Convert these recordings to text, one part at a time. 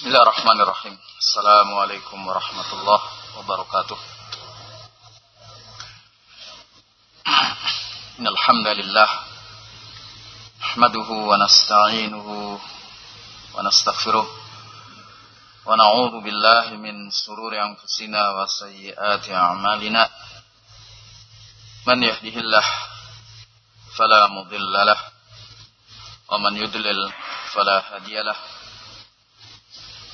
Bismillahirrahmanirrahim. Assalamualaikum warahmatullahi wabarakatuh. Innal hamdalillah nahmaduhu wa nasta'inuhu wa nastaghfiruh wa na'udzu billahi min sururi anfusina wa sayyiati a'malina. Man yahdihillah fala mudilla lah wa man yudlil fala hadiya lah.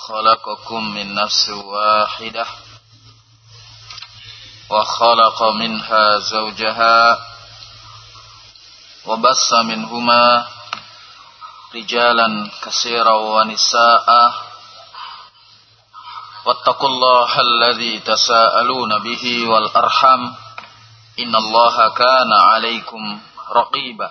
خلقكم من نفس واحدة وخلق منها زوجها وبص منهما رجالا كثيرا ونساء واتقوا الله الذي تساءلون به والأرحم إن الله كان عليكم رقيبا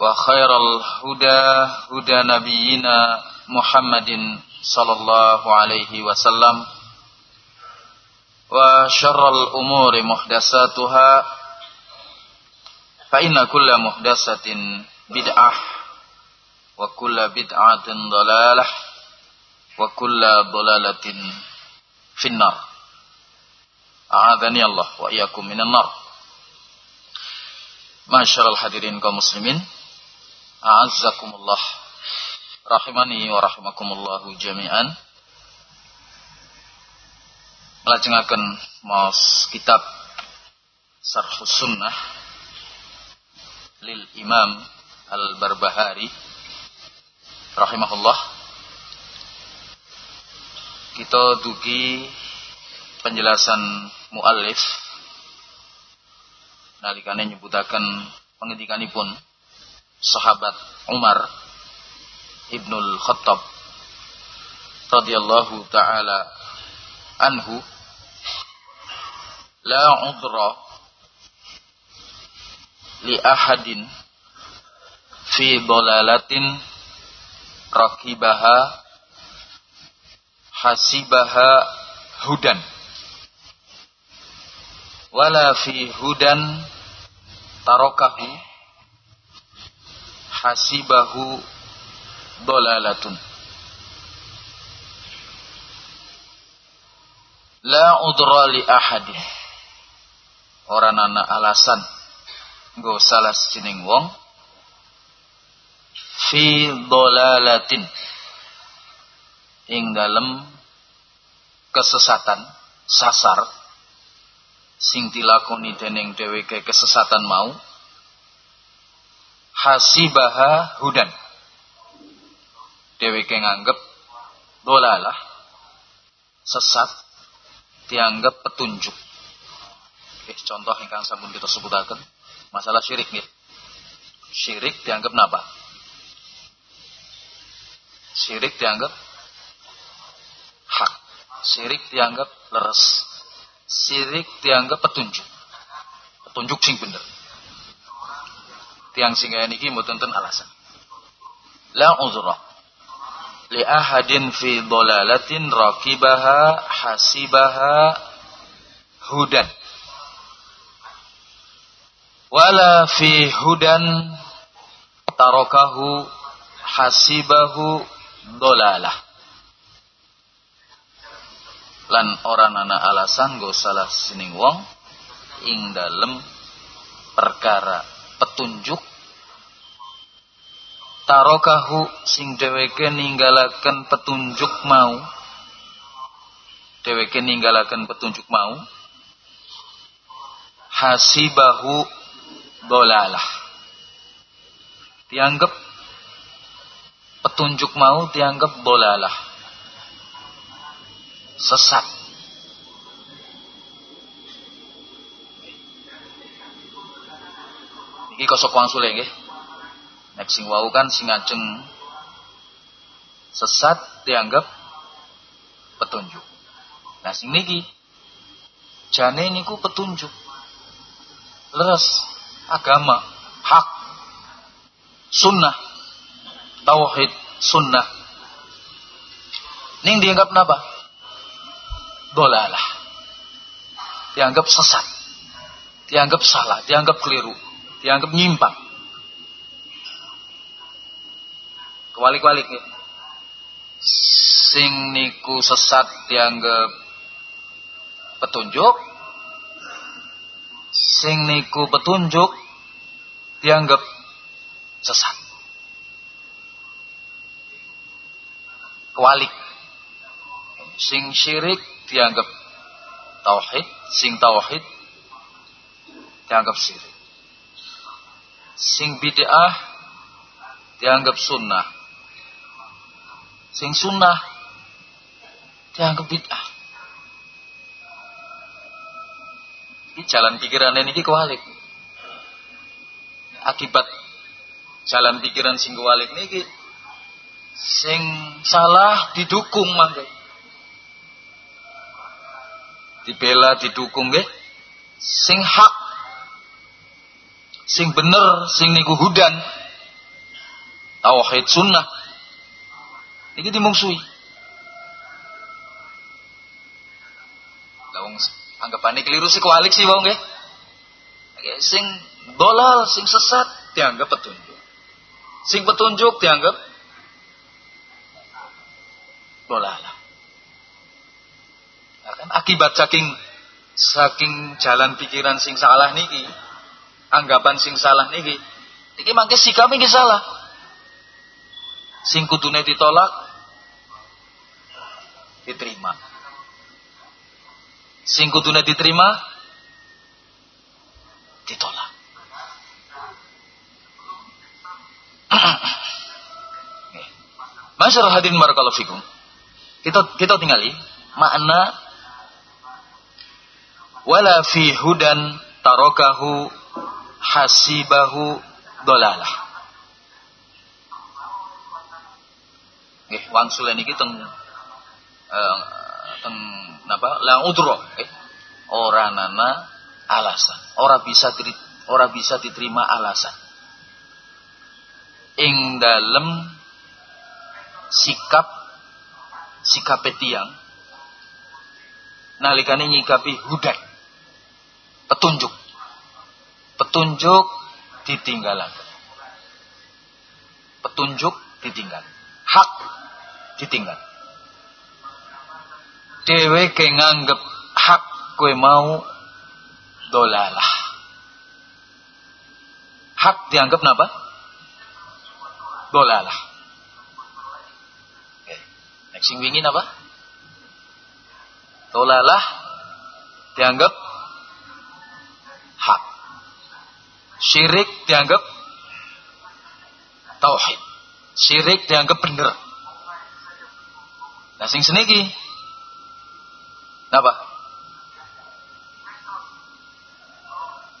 وخير الهدى هدى نبينا محمد صلى الله عليه وسلم. وشر الأمور محدثاتها فإن كل محدثة بدعة وكل بدعة ضلالة وكل ضلالة في النار. أعاذني الله وإياكم من النار. Masyarul hadirin kaum muslimin. A'azzakumullah. Rahimani wa rahimakumullahu jami'an. Melajengakan Maus kitab Sarhus Sunnah Lil Imam Al-Barbahari. Rahimahullah. Kita dugi Penjelasan muallif Nalikane nyebutaken pengendikanipun sahabat Umar Ibnul Khattab radhiyallahu taala anhu la udra li ahadin fi dolalatin rakibaha hasibaha hudan wala fi hudan tarokahu hasibahu dolalatun. La udra li ahadin. Orang nana alasan. Nggo salah sining wong. Fi dolalatin. Ing dalem kesesatan sasar. Sing dilakoni dening dheweke kesesatan mau hasibaha hudan. Dheweke nganggep dolalah sesat dianggap petunjuk. Eh, contoh yang sampun kita sebutaken masalah syirik nih. Syirik dianggap napa? Syirik dianggap hak. Syirik dianggap leres. Syirik dianggap petunjuk. Petunjuk sing bener tiang singa niki mboten alasan. La uzra li ahadin fi dolalatin rakibaha hasibaha hudan wala fi hudan tarokahu hasibahu dolalah lan orang nana alasan go salah sining wong ing dalem perkara petunjuk. Tarokahu sing dheweke ninggalaken petunjuk mau. Dheweke ninggalaken petunjuk mau. Hasibahu dolalah. Dianggap petunjuk mau dianggap dolalah. Sesat iki kosok wangsule nggih? Nek sing wau kan sing ajeng sesat dianggap petunjuk. Nah sing niki jane niku petunjuk. Leres agama hak sunnah tauhid sunnah. Ning dianggap napa? Dolalah. Dianggap sesat. Dianggap salah. Dianggap keliru dianggap nyimpang. Kewalik-walik ya. Sing niku sesat dianggap petunjuk. Sing niku petunjuk dianggap sesat. Kewalik. Sing syirik dianggap tauhid, sing tauhid dianggap syirik sing bid'ah dianggap sunnah. Sing sunnah dianggap bid'ah. Ini jalan pikiran ini kewalik. Akibat jalan pikiran sing kewalik ini sing salah didukung mangke. Dibela didukung nggih. Sing hak sing bener sing niku hudan. Tauhid sunnah. Iki dimungsuhi Lawang anggapane keliru sih kualik sih wong nggih. Sing dolal sing sesat dianggap petunjuk. Sing petunjuk dianggap dolal nah, kan akibat saking saking jalan pikiran sing salah niki anggapan sing salah niki. Niki mangke sikap niki salah. Sing kudune ditolak diterima. Sing kudune diterima ditolak. Masyarakat hadirin barakallahu fikum. Kita kita tinggali makna wala fi hudan tarokahu hasibahu dolalah. Nggih, wangsul niki teng eh, teng napa? Lang udro, eh. Ora nana alasan. Ora bisa diri, ora bisa diterima alasan. Ing dalem sikap sikap tiang nalikane nyikapi hudan petunjuk Petunjuk ditinggalkan. Petunjuk ditinggal. Hak ditinggal. Dewe ke nganggep hak kue mau dolalah. Hak dianggap napa? Dolalah. Oke. Next sing wingi napa? Dolalah dianggap Syirik dianggap tauhid. Syirik dianggap bener. Nah sing seniki Napa?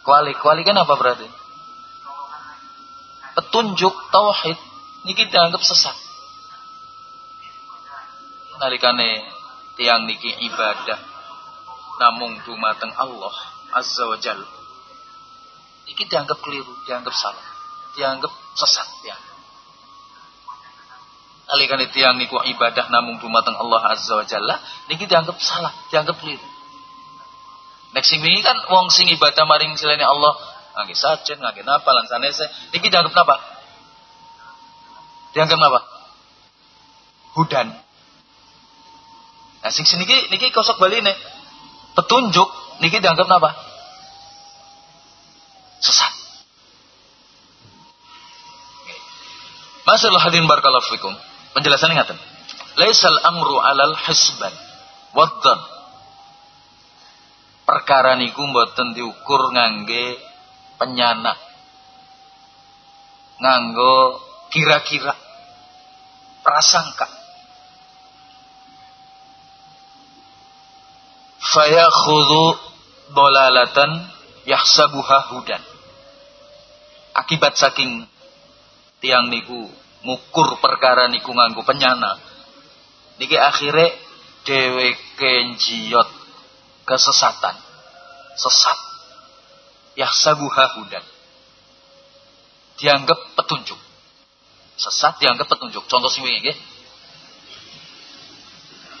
Kuali, kuali kan apa berarti? Petunjuk tauhid niki dianggap sesat. Nalikane tiang niki ibadah namung dumateng Allah Azza wa Jalla ini dianggap keliru, dianggap salah, dianggap sesat, ya. Alikan itu yang niku ibadah namun dumateng Allah Azza wa Jalla, niki dianggap salah, dianggap keliru. Next sing ini kan wong sing ibadah maring selain Allah, ngangge sajen, ngangge napa lan sanese, niki dianggap napa? Dianggap napa? Hudan. Nah sing niki niki kosok nih, Petunjuk niki dianggap napa? sesat. Masalah hadirin barakallahu fikum. Penjelasan ingatan. Laisal amru alal hisban wadhan perkara niku mboten diukur ngangge penyana. Nganggo kira-kira prasangka. Fayakhudhu dolalatan yahsabuha hudan. Akibat saking tiang niku ngukur perkara niku nganggo penyana. Niki akhirnya dheweke njiyot kesesatan. Sesat. Yahsabuha hudan. Dianggap petunjuk. Sesat dianggap petunjuk. Contoh sing wingi nggih.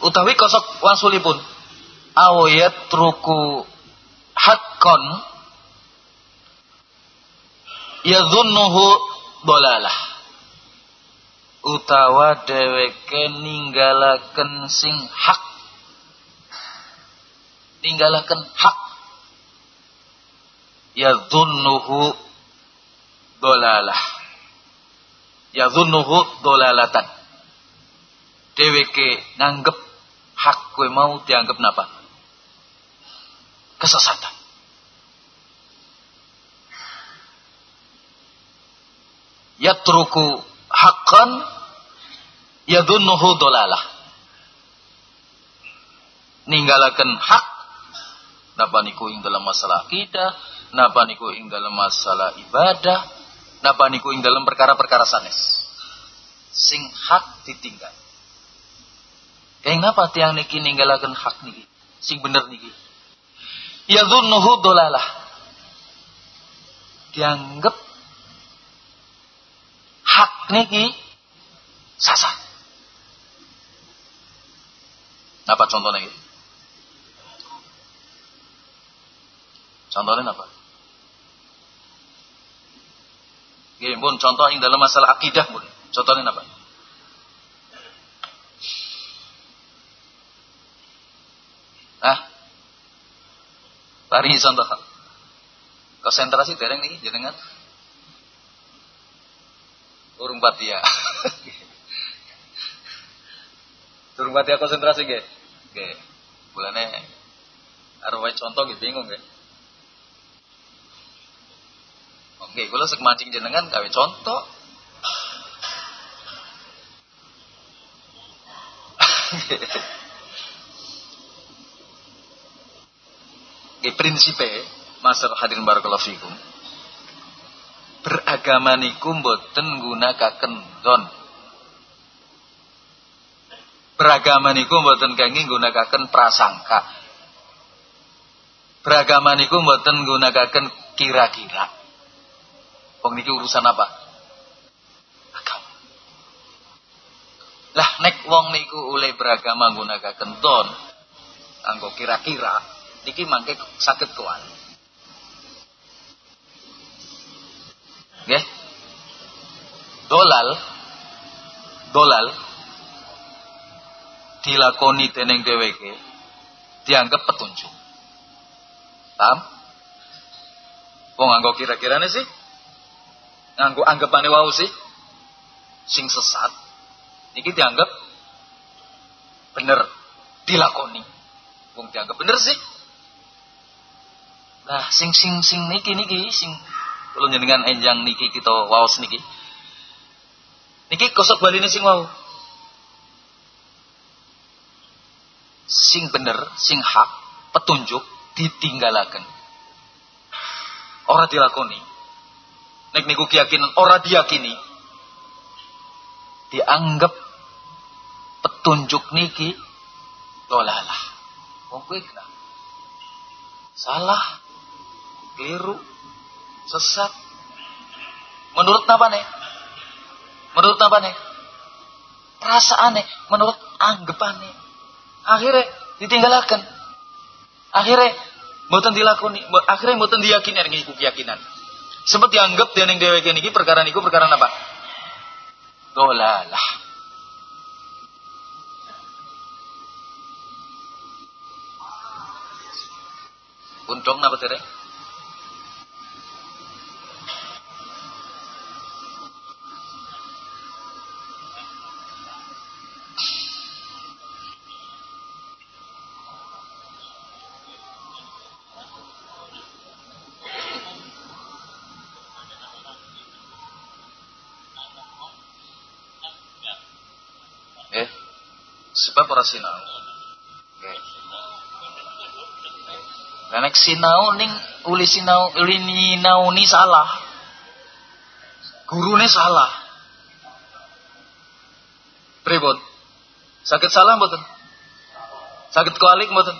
Utawi kosok wangsulipun awayat truku haqqan yadhunnuhu dolalah. Utawa dheweke ninggalaken sing hak. Ninggalaken hak. Yadhunnuhu dolalah. Yadhunnuhu dolalatan. Dheweke nganggep hak kowe mau dianggap napa? Kesesatan yatruku haqqan yadunnuhu dolalah ninggalakan hak napa niku ing dalam masalah akidah napa niku ing dalam masalah ibadah napa niku ing dalam perkara-perkara sanes. Sing hak ditinggal. Kayak napa tiang niki ninggalakan hak niki? Sing bener niki? Yadunnuhu dolalah dianggap niki sasar apa contohnya gitu? Contohnya apa? Gini pun contoh yang dalam masalah akidah pun. Contohnya apa? Ah, Paringi contoh. Konsentrasi dereng nih jenengan. Urung patia. Urung patia konsentrasi ge. Ge. Bulane arwah contoh gitu bingung ge. Oke, kalau sek mancing jenengan gawe contoh. Oke, prinsipe masalah hadirin barakallahu fikum. Beragama niku mboten gunakaken don. Beragama niku mboten kangge gunakaken prasangka. Beragama niku mboten gunakaken kira-kira. Wong niki urusan apa? Agama. Lah nek wong niku oleh beragama gunakaken don, anggo kira-kira, niki mangke sakit tuan. Nggih. Dolal. Dolal. Dilakoni dening dheweke dianggap petunjuk. Paham? Wong anggo kira-kirane sih? Nganggo anggapane wau sih? Sing sesat. Niki dianggap bener. Dilakoni. Wong dianggap bener sih? Nah sing sing sing niki niki sing kula jenengan enjang niki kita waos niki. Niki kosok baline sing wau. Sing bener sing hak petunjuk ditinggalaken. Ora dilakoni. Nek niku keyakinan ora diyakini dianggap petunjuk niki dolalah wong kuwi salah keliru sesat menurut apa nih menurut apa nih perasaan nih menurut anggapan nih akhirnya ditinggalkan akhirnya mboten dilakoni akhirnya mboten diyakini dengan keyakinan Sempat dianggap dia yang dheweke niki perkara niku perkara apa? Dolalah. Untung napa tere? sebab ora sinau. Nah, nek sinau ning uli sinau uli ni salah. Gurune salah. Pripun? Sakit salah mboten? Sakit kualik mboten?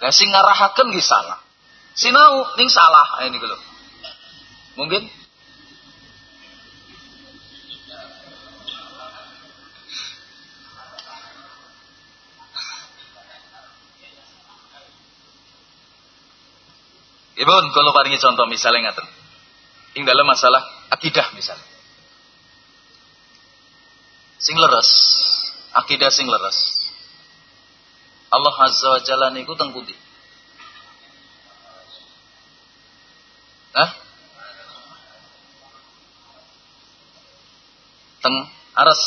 Lah sing ngarahaken nggih salah. Sinau ning salah ini lho. Mungkin Ibun kalau paringi contoh misalnya ngaten. Ing dalam masalah akidah misalnya. Sing leres, akidah sing leres. Allah Azza wa Jalla niku teng pundi? Hah? Teng aras.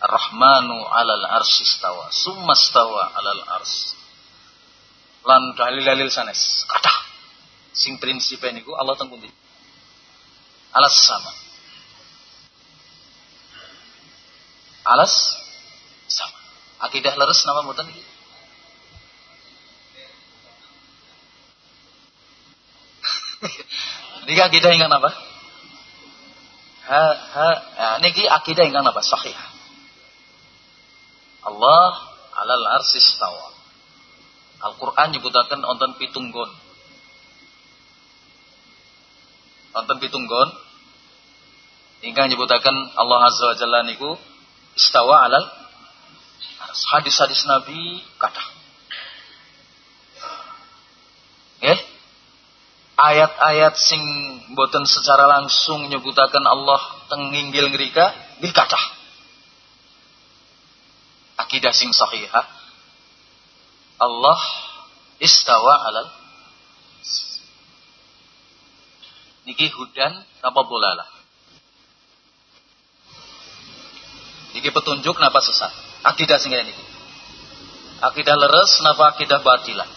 Ar-Rahmanu 'alal arsy istawa, summa istawa 'alal arsy. Lan dalil-dalil sanes. Kathah sing prinsip niku Allah teng pundi? Alas sama. Alas sama. Akidah leres nama mboten iki? Niki akidah ingkang apa? Ha ha ya, niki akidah ingkang apa? Sahih. Allah alal arsis tawa. Al-Qur'an nyebutaken wonten pitunggon wonten pitunggon ingkang nyebutaken Allah Azza wa Jalla niku istawa alal hadis-hadis Nabi kata eh ayat-ayat sing boten secara langsung nyebutaken Allah teng nginggil ngrika nggih kathah. Akidah sing sahihah Allah istawa alal Niki hudan napa bolala. Niki petunjuk napa sesat. Akidah sing niki. Akidah leres napa akidah batilah.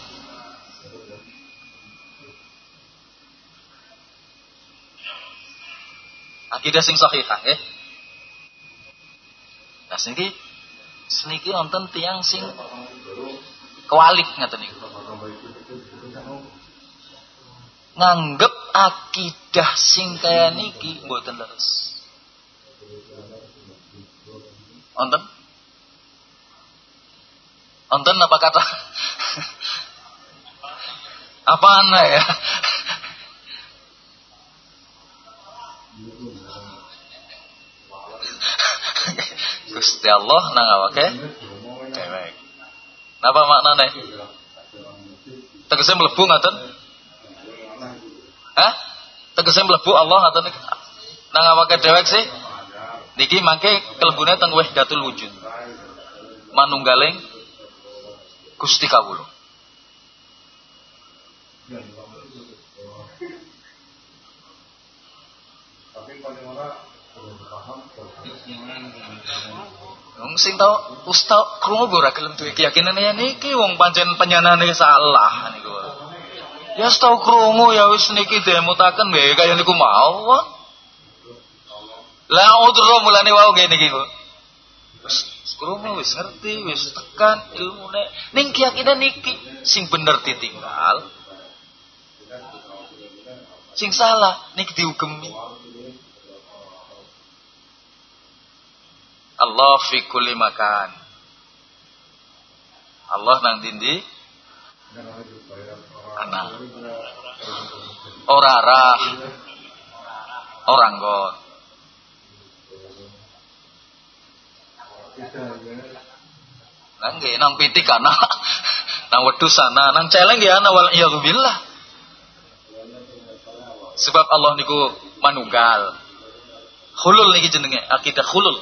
Akidah sing sahihah eh. Nah seniki seniki wonten tiang sing kewalik ngaten niku. Nganggep akidah sing kaya niki mboten leres. Wonten? Wonten apa kata? apa ana ya? Gusti Allah nang awake dewek. Napa maknane? Tegese mlebu ngoten? Hah? Tegese mlebu Allah atau nang awake dewek sih? Niki mangke kelebune teng wahdatul wujud. Manunggaling Gusti kawula. Wong sing tau ustaz krungu ora gelem duwe keyakinan ya niki wong pancen penyanane salah niku. Ya setau krungu ya wis niki demutaken nggih kaya niku mau. Lah udro mulane wau nggih niki kok. Wis krungu wis ngerti wis tekan ilmune ning keyakinan niki sing bener ditinggal. Sing salah niki diugemi. Allah fi kulli makan. Allah nang dindi anak ora arah. Orang gon Nang nggih nang pitik ana. Nang wedhus sana nang celeng ya ana. Wal billah. Sebab Allah niku manunggal. Khulul niki jenenge akidah khulul.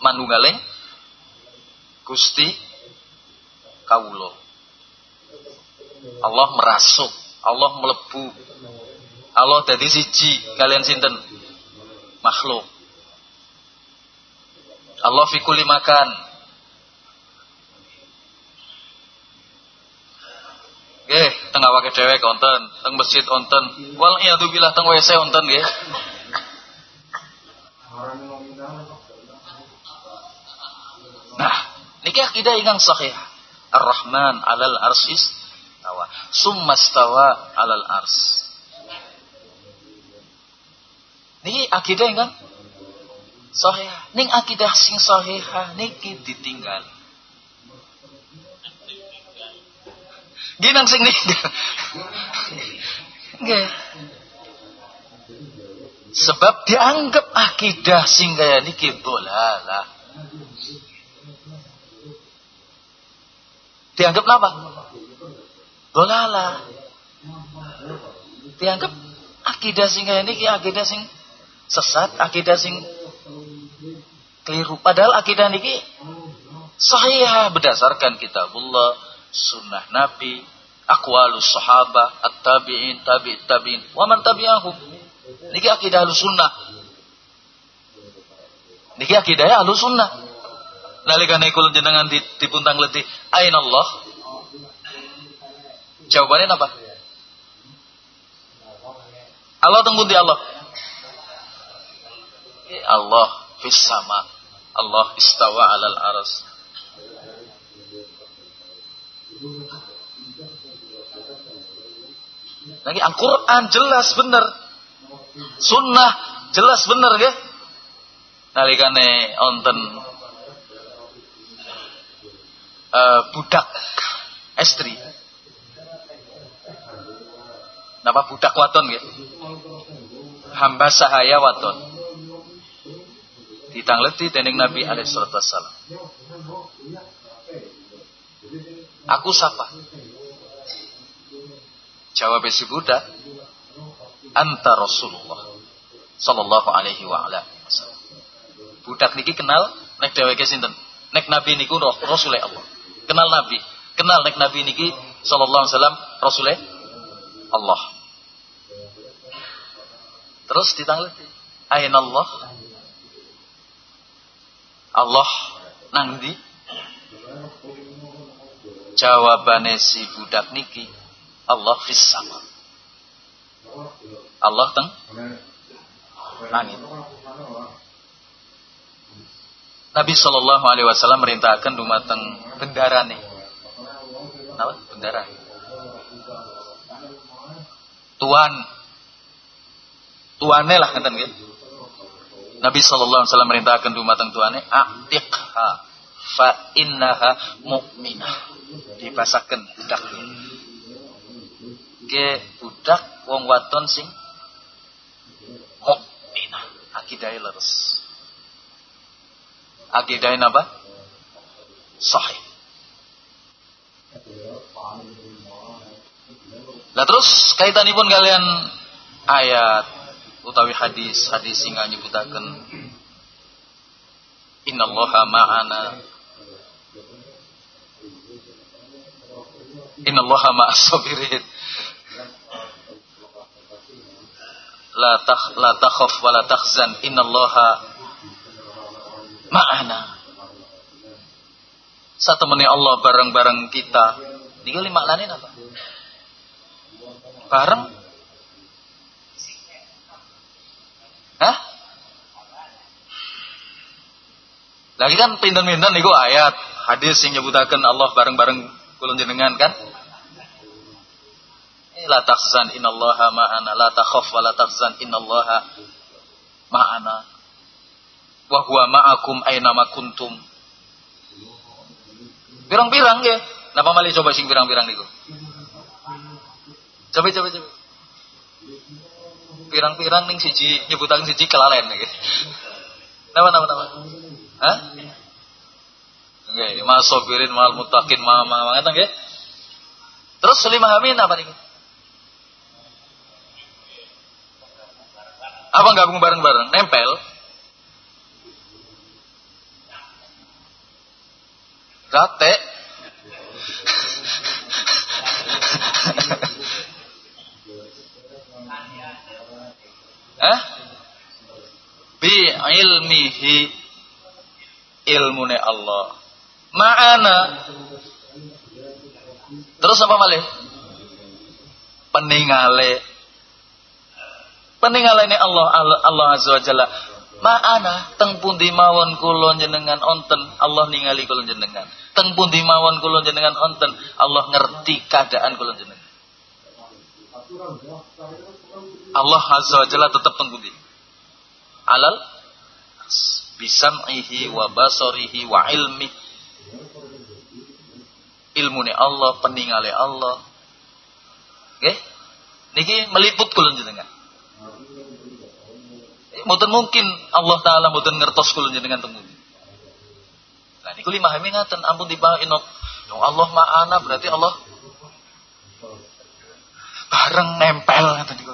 Manunggale Gusti kawula Allah merasuk, Allah melebu. Allah jadi siji kalian sinten makhluk. Allah fikuli makan. Nggih, tengah awake dewek wonten, teng masjid wonten. Wal iyadzubillah teng WC wonten nggih. Niki akidah ingkang sahih. Ar-Rahman 'alal arsis tawa. Summa stawa 'alal ars. Niki akidah ingkang sahih. Ning akidah sing sahih niki ditinggal. Ginang sing ninggal. Nggih. Sebab dianggap akidah sing kaya niki dolalah. Dianggap apa? Dolalah. Dianggap akidah sing niki akidah sing sesat, akidah sing keliru. Padahal akidah niki sahih berdasarkan kitabullah, sunnah Nabi, aqwalus sahabah, at-tabi'in, tabi' tabi'in, wa man tabi'ahum. Niki akidah sunnah. Niki akidah sunnah. Nalikane kula jenengan dipuntang letih, aina Allah? Jawabannya apa? Allah tunggu di Allah. Allah fis sama. Allah istawa alal aras. Lagi Al-Quran jelas benar. Sunnah jelas bener ya. Nalikane onten uh, budak estri. Napa budak waton ya? Hamba sahaya waton. Ditangleti dening Nabi alaihi wassalam. Aku siapa? Jawab si budak, anta Rasulullah sallallahu alaihi wa ala wasallam. Budak niki kenal nek dheweke sinten? Nek nabi niku Rasul Allah. Kenal nabi, kenal nek nabi niki sallallahu alaihi wasallam Rasul Allah. Terus ditangleti, aina Allah? Allah nang ndi? Jawabane si budak niki, Allah fis sama. Allah teng langit. Nabi Shallallahu Alaihi Wasallam merintahkan dumateng bendara nih. Apa? Bendara. Tuan. Tuane lah ngeten nggih. Nabi Shallallahu Alaihi Wasallam merintahkan dumateng tuane atiqha fa innaha mu'minah. Dibasaken budak. Ge budak wong waton sing mukminah akidai leres akidai apa sahih Lah terus kaitanipun kalian ayat utawi hadis hadis sing nyebutaken innallaha ma'ana. Innallaha ma'as sabirin la takh la takhaf wa la takhzan. Innallaha ma'ana. Satu menit Allah bareng-bareng kita. Lima maknane apa? Bareng Hah? Lagi kan pinten-pinten niku ayat hadis yang nyebutaken Allah bareng-bareng kula jenengan kan? La tahzan innallaha ma'ana la takhaf wa la tahzan innallaha ma'ana. Wa ma'akum aina ma kuntum. Pirang-pirang ya. Napa malih coba sing pirang-pirang niku? Coba coba coba. Pirang-pirang ning siji nyebutaken siji kelalen iki napa napa napa hah Nggih, mas sobirin mal mutakin ma ma ngeten nggih. Terus lima hamin apa nih? Apa gabung bareng-bareng? Nempel. Rate. eh? Bi ilmihi ilmune Allah. Ma'ana. Terus apa malih? Peningale peninggalan Allah Allah Azza wa Jalla Ma'ana teng pundi mawon kula jenengan onten Allah ningali kula jenengan. Teng pundi mawon kula jenengan onten Allah ngerti keadaan kula jenengan. Allah Azza wa Jalla tetap teng pundi? Alal bisam'ihi wa basarihi wa ilmi ilmune Allah peningale Allah nggih niki meliput kula jenengan mboten mungkin Allah taala mboten ngertos kula jenengan temu. Nah niku lima hami ngaten ampun tiba inok. Yang Allah ma'ana berarti Allah bareng nempel ngaten niku.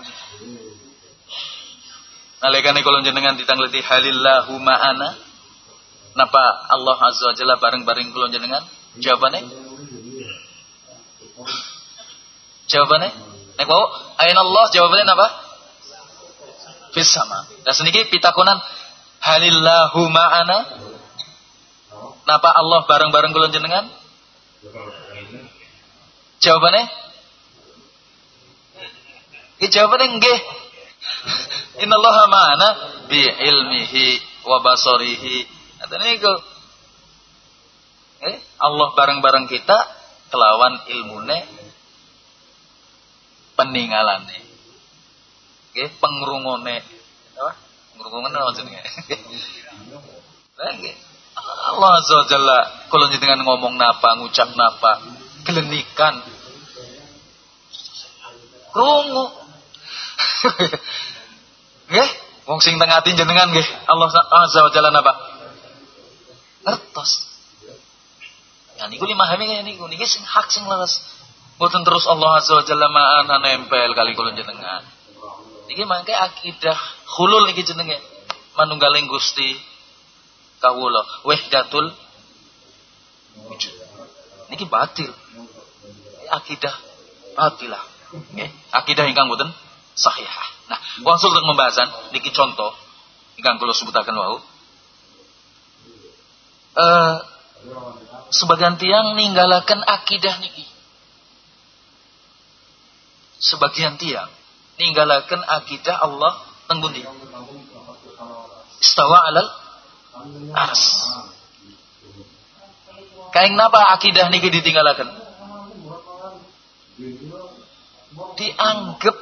Nalikane kula jenengan ditangleti halillahu ma'ana napa Allah azza wa jalla bareng-bareng kula jenengan? Jawabane? Jawabane? Nek mau ayin Allah jawabannya apa? fis sama. Nah seniki pitakonan halillahu ma'ana. Napa Allah bareng-bareng kula jenengan? Jawabannya? Ya jawabannya nggih. Innallaha ma'ana bi ilmihi wa basarihi. Niku. Eh, Allah bareng-bareng kita kelawan ilmune peninggalane. Nggih pengrungone. Apa? Ngrungone apa jenenge? Nggih. Allah azza jalla kula jenengan ngomong napa ngucap napa gelenikan. Krungu nggih. Wong sing teng ati jenengan nggih. Allah azza wa jalla napa? Ngertos. Ya niku dimahami kaya niku. Niki sing hak sing leres. Mboten terus Allah azza wa jalla ma'ana nempel kali kula jenengan Iki mangke akidah khulul iki jenenge. Manunggaling Gusti kawula. Wahdatul wujud. Niki batil. Akidah batilah. Nggih, akidah ingkang mboten sahihah. Nah, wangsul untuk pembahasan niki contoh ingkang kula sebutaken wau. Eh sebagian tiang ninggalaken akidah niki. Sebagian tiang ninggalaken akidah Allah teng pundi? Istawa alal ars. Kaing napa akidah niki ditinggalaken? Dianggap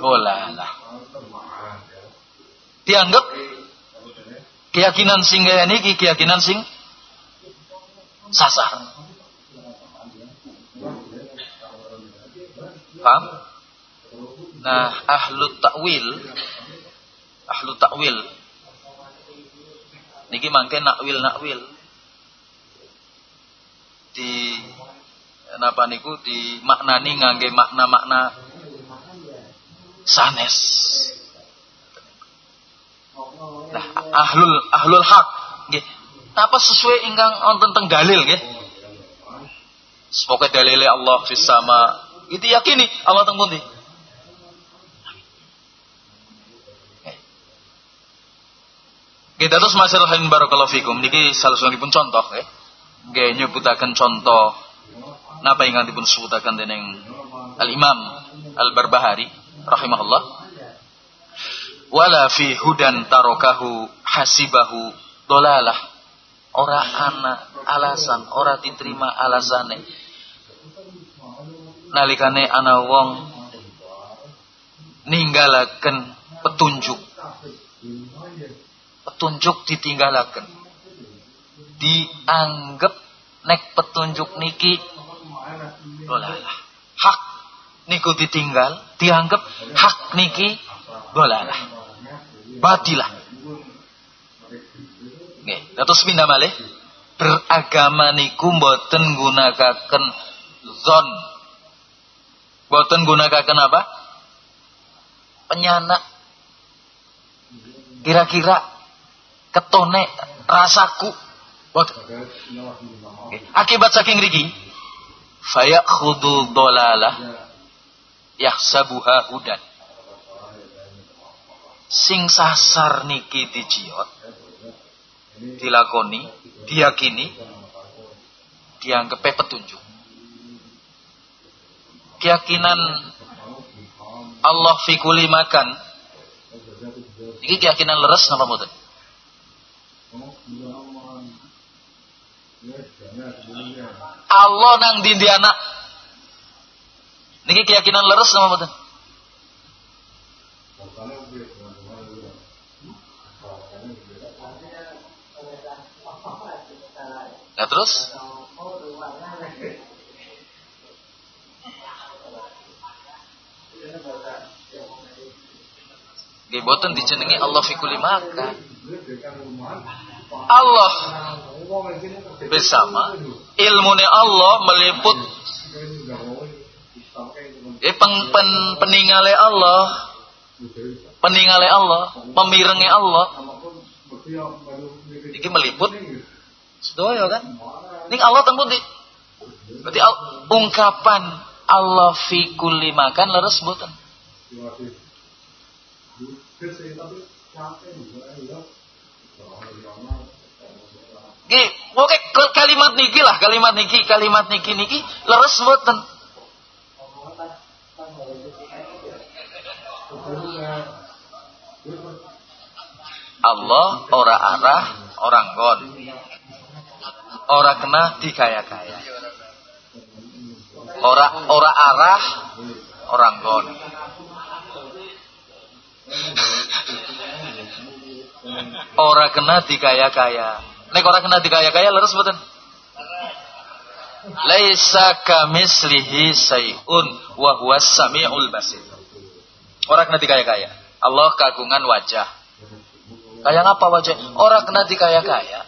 Oh lah lah. Dianggap keyakinan sing niki keyakinan sing sasar. Paham? Nah, ahlu takwil, ahlu takwil, niki mangke nakwil nakwil di napa niku di maknani ngangge makna-makna sanes. Nah, ahlul ahlul hak nggih. Napa sesuai ingkang wonten teng dalil nggih. Semoga dalile Allah fis sama itu yakini Allah teng pundi? Kita terus masalah halin barakallahu fikum niki salah pun contoh ya. Nggih nyebutaken contoh napa ingkang dipun sebutaken dening Al Imam Al Barbahari rahimahullah. Wala fi hudan tarokahu hasibahu dolalah. Ora ana alasan, ora diterima alasane nalikane ana wong ninggalaken petunjuk petunjuk ditinggalaken dianggap nek petunjuk niki dolalah hak niku ditinggal dianggap hak niki dolalah batilah nggih terus pindah malih beragama niku mboten gunakaken zon Boten gunakan apa? Penyanak. Kira-kira ketone rasaku. Boten. Akibat saking riki. Faya khudu dolalah. Yahsabuha hudan. Sing sasar niki dijiot. Dilakoni. Diyakini. Dianggap petunjuk keyakinan Allah fikuli makan Iki keyakinan leres napa mboten? Allah nang dindi anak. Niki keyakinan leres napa mboten? Nah terus? Nggih boten dijenengi Allah fi kulli makan. Allah bersama ilmune Allah meliput eh pen, pen, peningale Allah peningale Allah pemirenge Allah. Iki meliput. Sedaya kan? Ning Allah teng pundi berarti al, ungkapan Allah fi kulli makan leres Nggih, oke kalimat niki lah, kalimat niki, kalimat niki niki leres mboten. Allah ora arah, orang gon. Ora kena dikaya-kaya. Ora ora arah, orang gon. Ora kena dikaya-kaya. Nek ora kena dikaya-kaya leres mboten? Laisa kamislihi sayun wa huwas samiul basir. Ora kena dikaya-kaya. Allah kagungan wajah. Kayak apa wajah? Ora kena dikaya-kaya.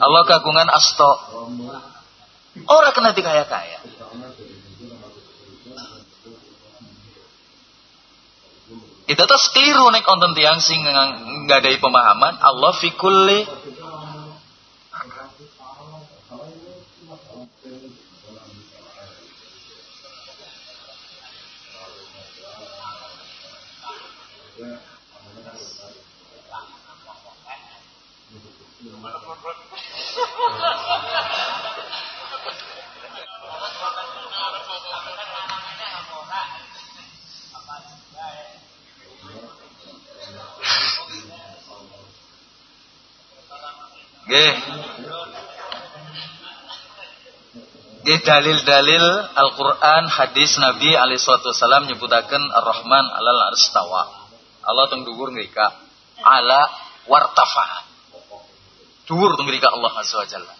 Allah kagungan asto. Ora kena dikaya-kaya. Itu terus keliru nek konten tiang sing nggak ada pemahaman Allah fi kulli Nggih. Dalil-dalil Al-Qur'an, hadis Nabi alaihi salatu wasallam Ar-Rahman alal arstawa. Allah teng dhuwur ala wartafa. Dhuwur teng ngrika Allah azza wajalla.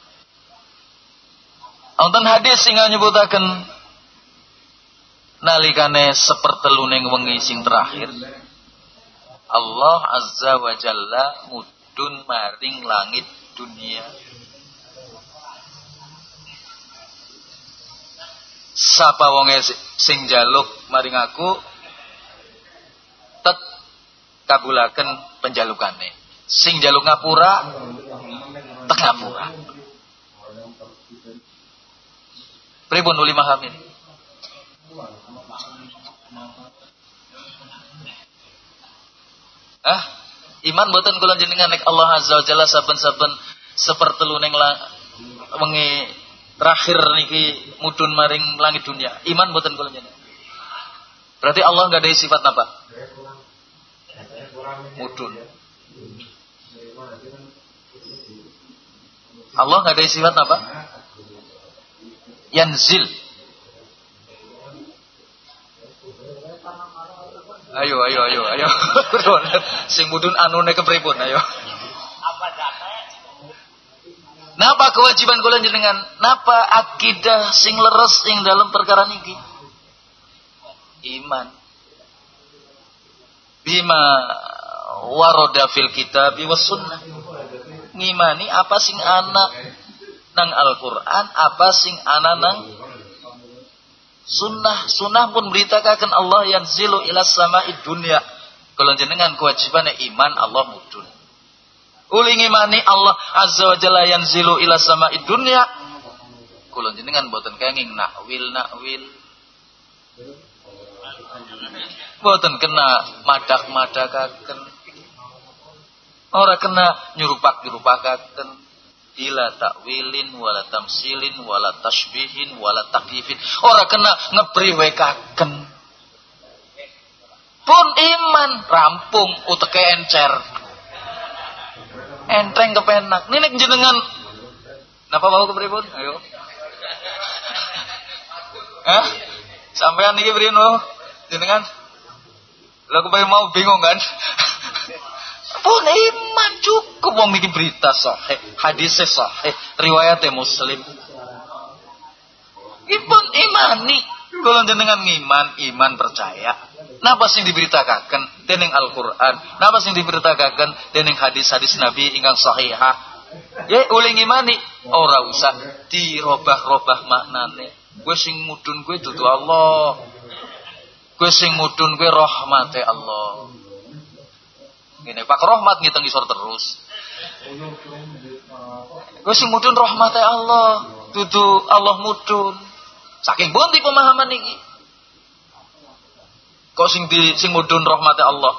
Wonten hadis sing nyebutaken nalikane seperteluning wengi sing terakhir. Allah azza wajalla mudun maring langit dunia. Sapa wonge sing jaluk maring aku tet kabulaken penjalukane. Sing jaluk ngapura tek ngapura pripun uli maham ini Ah, iman boten kula jenengan nek Allah azza wa jalla saben-saben sepertelu ning wengi terakhir niki mudun maring langit dunia. Iman boten kula jenengan. Berarti Allah nggak ada sifat apa? Mudun. Allah nggak ada sifat apa? Yanzil. Ayo, ayo, ayo, ayo. Sing mudun anune kepripun, ayo. Napa kewajiban kula jenengan? Napa akidah sing leres ing dalam perkara niki? Iman. Bima waroda fil kitab was sunnah. Ngimani apa sing anak nang Al-Qur'an, apa sing ana nang sunnah. Sunnah pun beritakan Allah yang zilu ila sama'i dunya. Kalau jenengan kewajibannya iman Allah mudun. Uli ngimani Allah azza wa jalla yang zilu ila sama'i dunya. Kalau jenengan boten kenging nakwil nakwil. Boten kena madak-madakaken. Ora kena nyurupak-nyurupakaken ila takwilin wala tamsilin wala tashbihin wala takyifin. Ora kena ngepriwekaken pun iman rampung uteke encer. Enteng kepenak. Ini nek jenengan. Napa mau kepripun? Ayo. Hah? Sampean iki prino jenengan? Lah kepae mau bingung kan? Pun iman cukup wong iki berita sahih, hadis sahih, riwayat Muslim. Ipun imani, kalau jenengan ngiman, iman percaya. Napa sing diberitakan dening Al-Qur'an? Napa sing diberitakan dening hadis-hadis Nabi ingkang sahihah? Ya ulih ngimani ora usah dirobah-robah maknane. Gue sing mudun gue dudu Allah. Gue sing mudun gue rahmate Allah. Gini, Pak Rahmat ngitung isor terus. Gue sing mudun rahmate Allah, dudu Allah mudun. Saking bunti pemahaman ini. Kok sing di sing mudun rahmate Allah.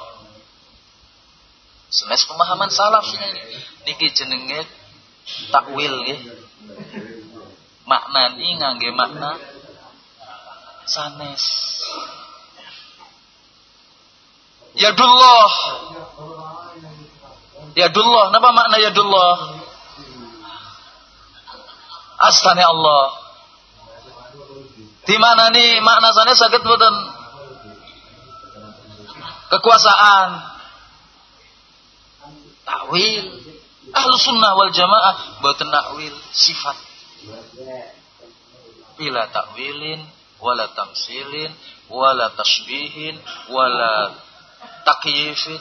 Senes pemahaman salaf sing ini. Niki jenenge takwil nggih. Maknani ngangge makna sanes. Yadullah. Yadullah. Napa makna yadullah? Astane Allah. Di mana nih makna sana sakit betul? Kekuasaan. Takwil. Ahlu sunnah wal jamaah. Betul takwil. Sifat. Bila takwilin. Wala tamsilin. Wala tasbihin. Wala takyifin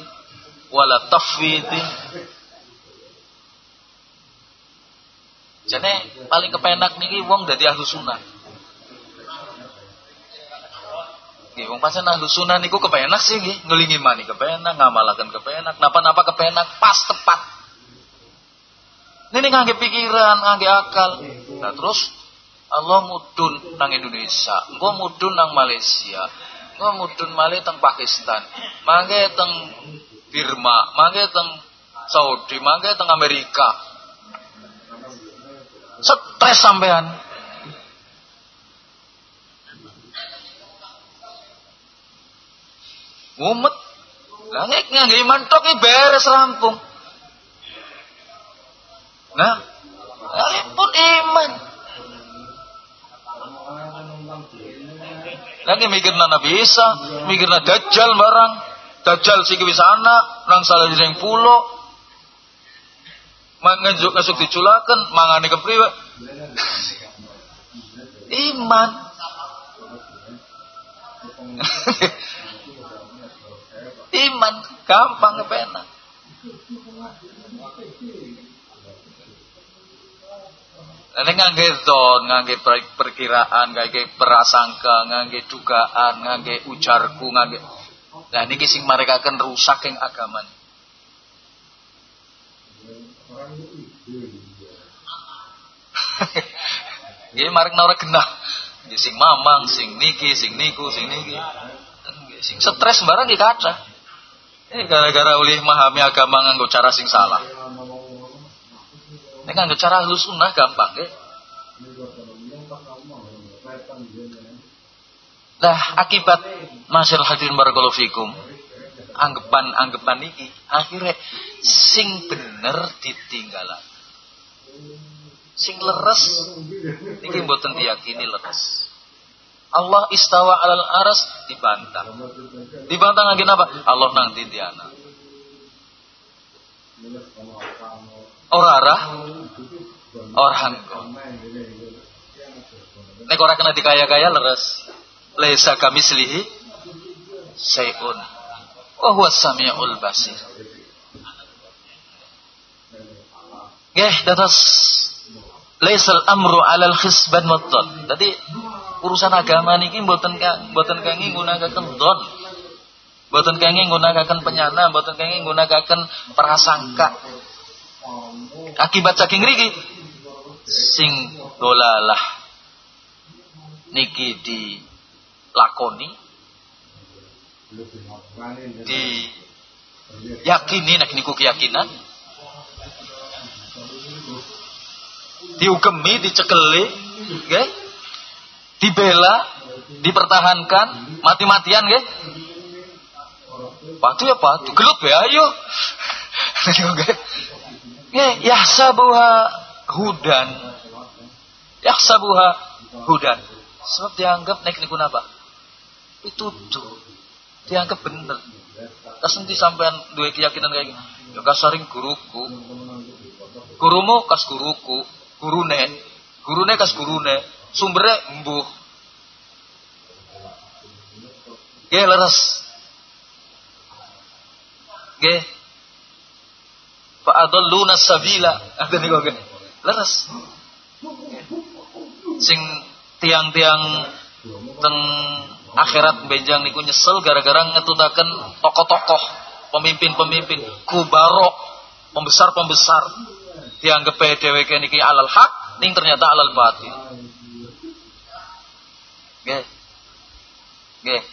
wala tafwidin jadi paling kepenak niki wong dadi ahlu sunnah Nggih, wong pancen ahlu sunnah niku kepenak sih nggih, ngelingi mani kepenak, ngamalaken kepenak, napa-napa kepenak, pas tepat. Ini ngangge pikiran, ngangge akal. Nah terus Allah mudun nang Indonesia, engko mudun nang Malaysia, mudun malih teng Pakistan, mangke teng Birma, mangke teng Saudi, mangke teng Amerika. Stres sampean. Mumet. Lah nek iman tok beres rampung. Nah, pun iman. Lagi mikirna Nabi Isa, mikirna Dajjal barang. Dajjal sing wis anak, nang salah sing pulo. Mangajuk ngasuk diculaken, mangane kepriwe? Iman. Iman gampang kepenak. Ini ngangge don, ngangge perkiraan, ngangge prasangka, ngangge dugaan, ngangge ujarku, ngangge. Nah ini sing mereka akan rusak yang agama. Ini marek nora kena. Sing mamang, sing niki, sing niku, sing niki. Sing stres barang di kaca. Ini gara-gara oleh memahami agama nganggo cara sing salah. Ini kan cara halus sunnah gampang ya. Nah, akibat masyarakat hadirin barakallahu fikum, anggapan-anggapan ini akhirnya sing bener ditinggalan. Sing leres niki mboten diyakini leres. Allah istawa alal aras dibantah. Dibantah ngangge apa? Allah nang tindiana. Ora arah orang Nek ora kena dikaya-kaya leres. Laisa kamislihi sayun. Wa huwa samiul basir. Nggih, dados laisal amru 'alal khisban waddal. Dadi urusan agama niki mboten mboten kangge nggunakaken don. Mboten kangge nggunakaken penyana, mboten kangge nggunakaken prasangka. Akibat saking riki sing dolalah niki dilakoni di yakini nek niku keyakinan diugemi dicekeli nggih dibela dipertahankan mati-matian nggih Patu ya patu, gelut ya ayo. Ya sabuha hudan. Ya sabuha hudan. Sebab dianggap naik niku apa? Itu tuh. Dianggap bener. Kas nanti sampean dua keyakinan kayak gini. Ya kasaring guruku. Gurumu kas guruku. Gurune. Gurune kas gurune. Sumbernya embuh. Ge leres. Ge. Fa adalluna sabila. Ada nih kok Leres. Sing tiang-tiang teng akhirat benjang niku nyesel gara-gara ngetutaken tokoh-tokoh pemimpin-pemimpin. Kubaro pembesar-pembesar. Dianggap dheweke niki alal hak ning ternyata alal batil nggih. Nggih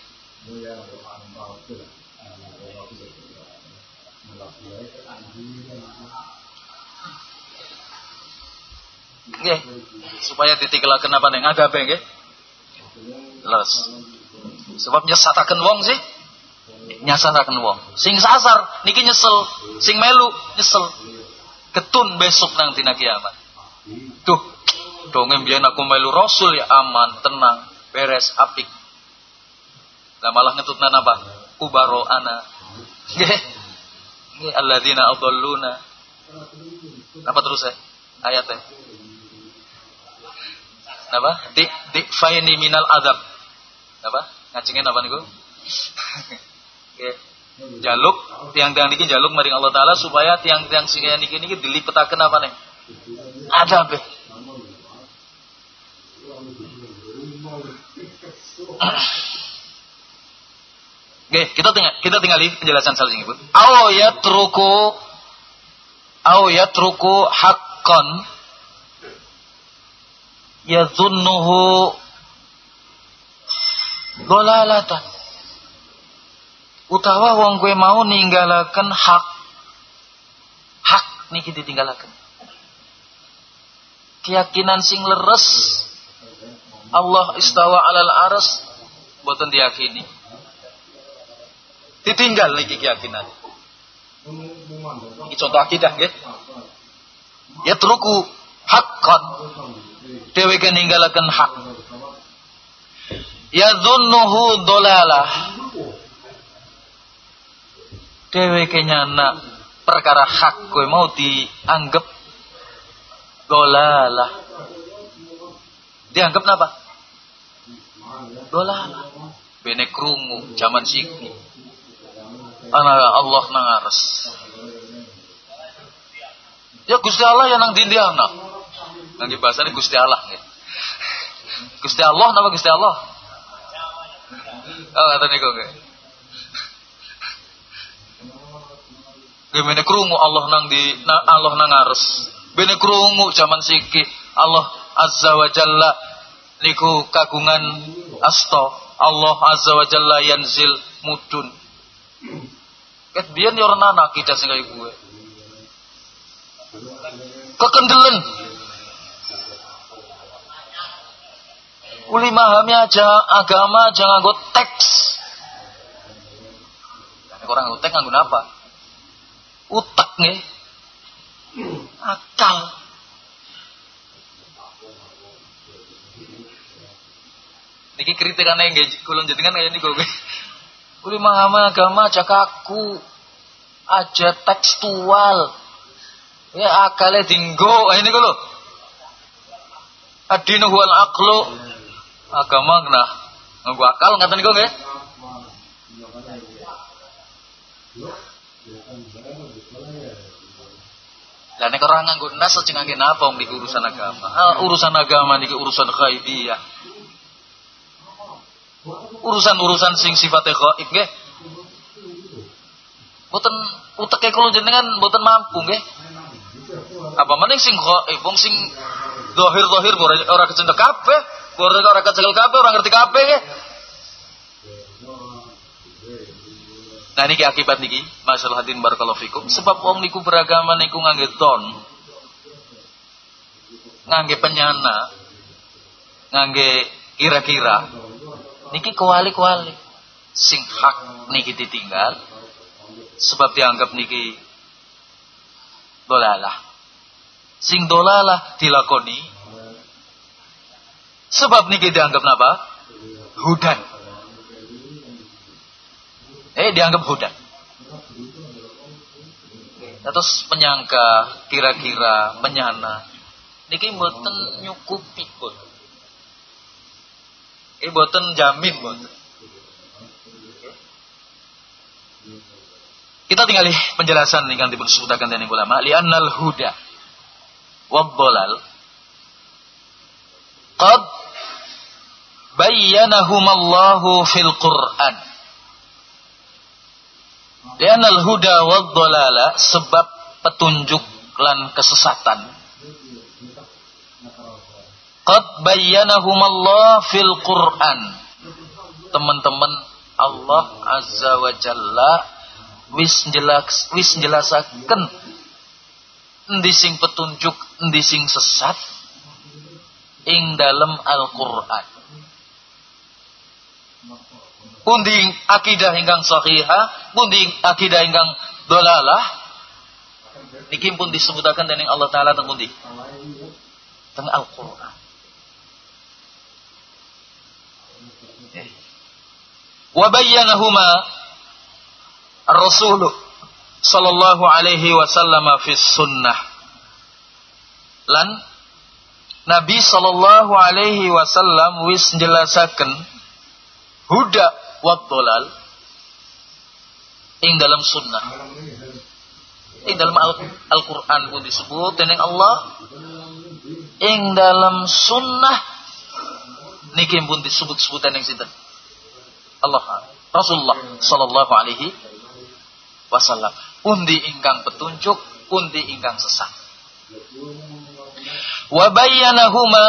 Nggih. Supaya ditikelaken apa ning adabe nggih. Les. Sebab nyesataken wong sih. Nyasaraken wong. Sing sasar niki nyesel, sing melu nyesel. Ketun besok nang dina kiamat. Tuh, dongeng biyen aku melu rasul ya aman, tenang, beres, apik. Lah malah ngetutna apa? Ubaro ana. Nggih. Nggih alladzina adalluna. Apa terus ya? Ayatnya. Apa? Di di faini minal adab. Apa? Ngacengin apa niku? Jaluk tiang-tiang niki jaluk maring Allah taala supaya tiang-tiang sing niki niki dilipetaken apa nih? Adab. Oke, kita tinggal kita tinggal penjelasan salah ibu. Aw yatruku aw yatruku haqqan yadhunnuhu dolalatan utawa wong kue mau ninggalakan hak. Hak niki ditinggalakan keyakinan sing leres. Allah istawa alal aras. Boten diyakini. Ditinggal niki keyakinan. Ini contoh akidah nggih. Ya teruku haqqan. Dheweke ninggalaken hak. Yadhunnuhu dolalah dheweke nyana perkara hak kowe mau dianggap dolalah dianggap napa? Dolalah bene krungu zaman siki anak Allah nangares Ya Gusti Allah yang nang dindi anak. Nang bahasane Gusti Allah nggih. Gusti Allah napa Gusti Allah? Oh, kata niku nggih. Gimana krungu Allah nang di na, Allah nang ares. Bene krungu zaman siki Allah Azza wa Jalla niku kagungan asta. Allah Azza wa Jalla yanzil mudun. Ket biyen yo ora ana kita sing gue kekendelan uli memahami aja agama jangan nganggo teks. Orang nganggo teks nganggo apa? Utak nih akal. Niki kritikane nggih kula jenengan kaya niku uli memahami agama aja kaku aja tekstual. Ya akale dinggo. Ini kulo. Adinu huwal aqlu. Agama nah nganggo akal ngaten niku nggih. Lah nek ora nganggo nas aja ngangge napa wong urusan agama. Ah, urusan agama niki urusan ghaibiyah. Urusan-urusan sing sifatnya gaib nggih. Boten uteke kula jenengan boten mampu nggih. Apa mending sing gaib, wong sing zahir-zahir ora kecentek kabeh, ora ora kecekel kabeh, ora ngerti kabeh ya. Nah niki akibat niki, masalah hadin barakallahu fikum. Sebab wong niku beragama niku ngangge ton. Ngangge penyana. Ngangge kira-kira. Niki kuali-kuali. Sing hak niki ditinggal, Sebab dianggap niki dolalah. Sing dolalah dilakoni. Sebab niki dianggap napa? Hudan. Eh dianggap hudan. Terus penyangka, kira-kira, menyana. Niki mboten nyukupi pun. Eh mboten jamin mboten. Kita tinggal penjelasan kan dipun dari ulama. Li'annal huda wad-dhalal qad bayyanahum fil Qur'an. Li'annal huda wad-dhalala sebab petunjuk lan kesesatan. Qad bayyanahum fil Qur'an. Teman-teman Allah Azza wa Jalla wis jelas wis jelasaken endi sing petunjuk endi sing sesat ing dalam Al-Qur'an. Pundi akidah ingkang sahihah pundi akidah ingkang dolalah. Niki pun disebutaken dening Allah taala teng pundi? Teng Al-Qur'an. Wa bayyanahuma Rasul sallallahu alaihi wasallam fi sunnah. Lan Nabi sallallahu alaihi wasallam wis njelasaken huda wa dolal ing dalam sunnah. Ing dalam Al-Qur'an pun disebut dening Allah ing dalam sunnah niki pun disebut-sebutan yang sinten? Allah Rasulullah sallallahu alaihi wasallam. Pundi ingkang petunjuk, pundi ingkang sesat. Wa bayyanahuma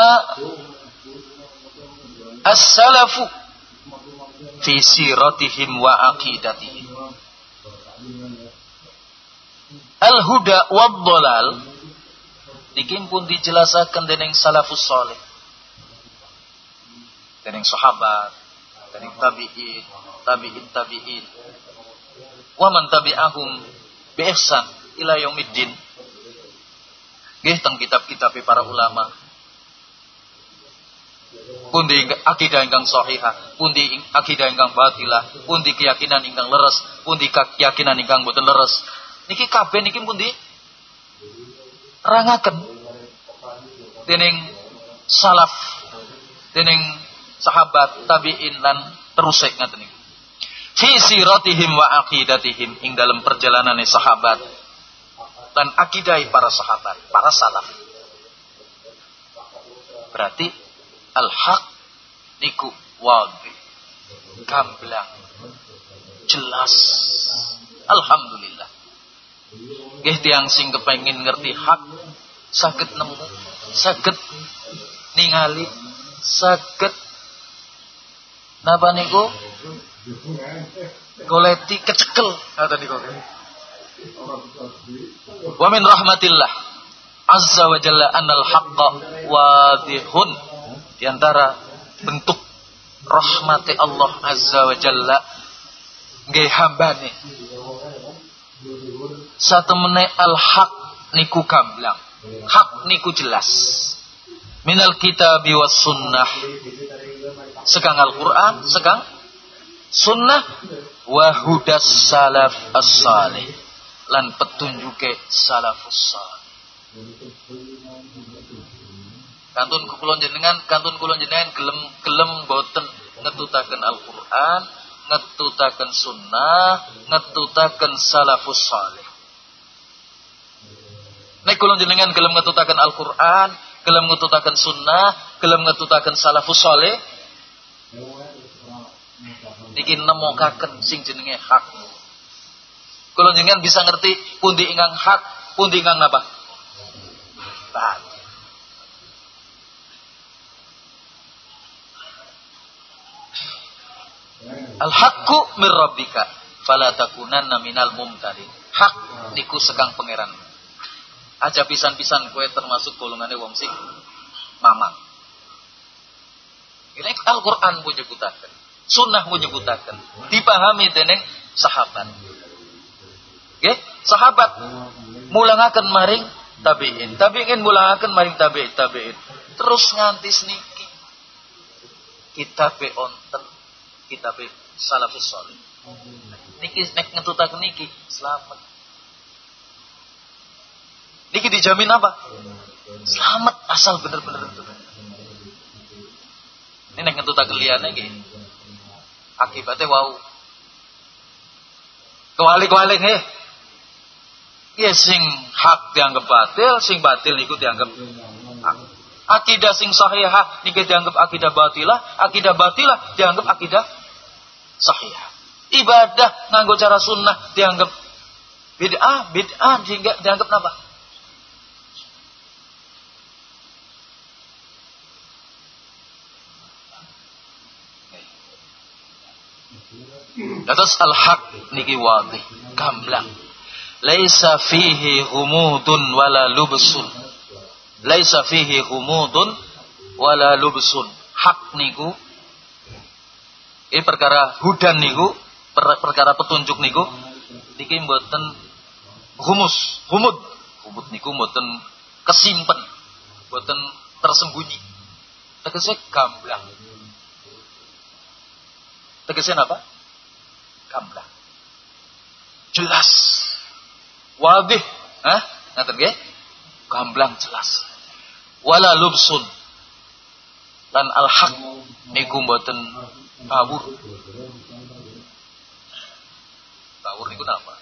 as-salafu fi siratihim wa aqidatihim. Al-huda wa dhalal dikin pun dijelasakan dening salafus saleh. Dening sahabat, dening tabi'in, tabi'in tabi'in wa man tabi'ahum bi ihsan ila yaumiddin. Nggih teng kitab-kitab para ulama. Pundi akidah ingkang sahihah, pundi akidah ingkang batilah, pundi keyakinan ingkang leres, pundi keyakinan ingkang boten leres. Niki kabeh niki pundi? Rangaken dening salaf, dening sahabat, tabi'in lan terus ngaten niki fi siratihim wa aqidatihim ing dalam perjalanan sahabat dan akidai para sahabat, para salaf. Berarti al-haq niku wadi gamblang jelas. Alhamdulillah. Gih tiang sing kepengin ngerti hak sakit nemu sakit ningali sakit napa niku? Goleti kecekel. Kata di Wa min rahmatillah azza wa jalla annal haqqa wadihun. Di antara bentuk rahmati Allah azza wa jalla nggih hambane satemene al haq niku gamblang hak niku jelas. Minal kitabi was sunnah. Sekang Al-Qur'an sekang sunnah. Wa hudas salaf as-salih lan petunjuke salafus salih kantun kula jenengan kantun kula jenengan gelem gelem boten ngetutaken Al-Qur'an ngetutaken sunnah ngetutaken salafus salih nek kula jenengan gelem ngetutaken Al-Qur'an gelem ngetutaken sunnah gelem ngetutaken salafus salih niki nemokaken sing jenenge hak. Kalau jenengan bisa ngerti pundi ingkang hak, pundi ingkang apa? Batil. Al-haqqu mir rabbika fala takunanna minal mumtarin. Hak niku sekang pangeran. Aja pisan-pisan kue termasuk golongannya wong sing mamang. Ini Al-Qur'an menyebutaken sunnah menyebutakan dipahami dening sahabat Nggih, sahabat mulangaken maring tabi'in. Tabi'in mulangaken maring tabi'in, tabi'in. Terus nganti niki. Kitab onten, kitab salafus salih. Niki nek ngetutaken niki selamat. Niki dijamin apa? Selamat asal bener-bener Ini nek ngetutaken liyane nggih. Akibatnya wow. Kewalik-walik nggih. Ya sing hak dianggap batil, sing batil niku dianggap. Akidah sing sahihah niku dianggap akidah batilah, akidah batilah dianggap akidah sahihah. Ibadah nganggo cara sunnah dianggap bid'ah, bid'ah dianggap apa? Atas al-haq niki wadih, gamblang laisa fihi humudun wala lubsun. Laisa fihi humudun wala lubsun. Hak niku ini perkara hudan niku per, perkara petunjuk niku niki mboten humus humud. Humud niku mboten kesimpen mboten tersembunyi. Tegese gamblang. Tegese apa gamblang. Jelas wadih. Hah? Ngaten nggih gamblang jelas. Wala lubsun. Dan al haq niku mboten tawur tawur niku napa